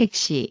택시.